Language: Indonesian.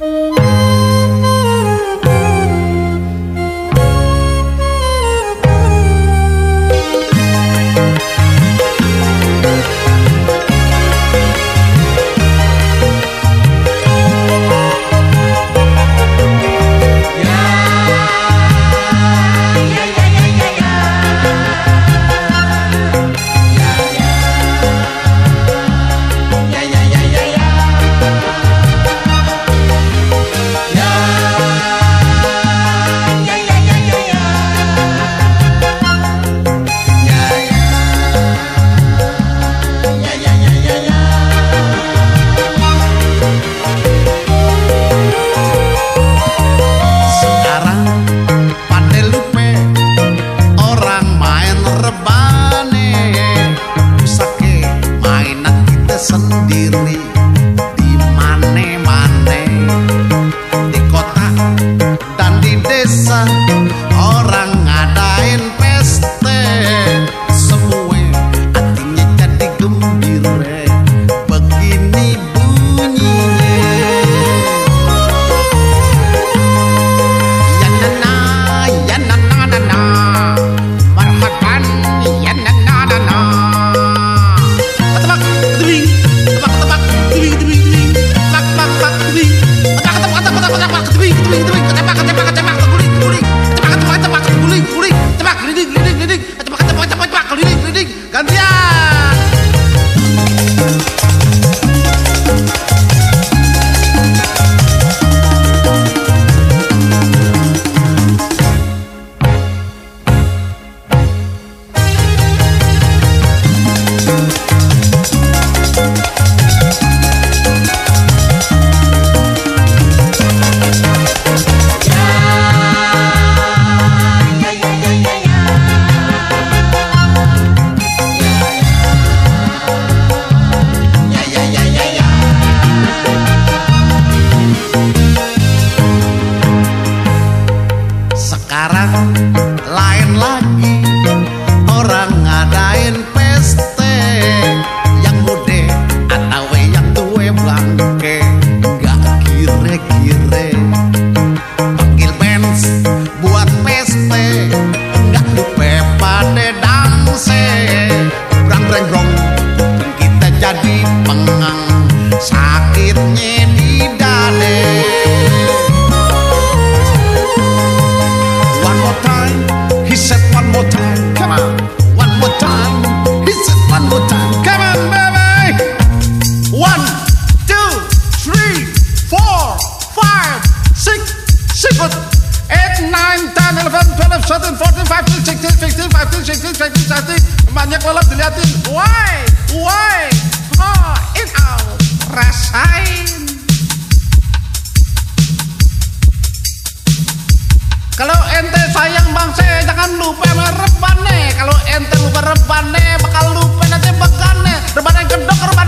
you di mane mane Kata-kata, kedui, kedui, kedui, kata saking cantik banyak lelap diliatin. Why? Why? Oh in out rasain. Kalau ente sayang bangsa jangan lupa merebane. Kalau ente lupa rebane bakal lupa nanti bekane rebane gedok rebane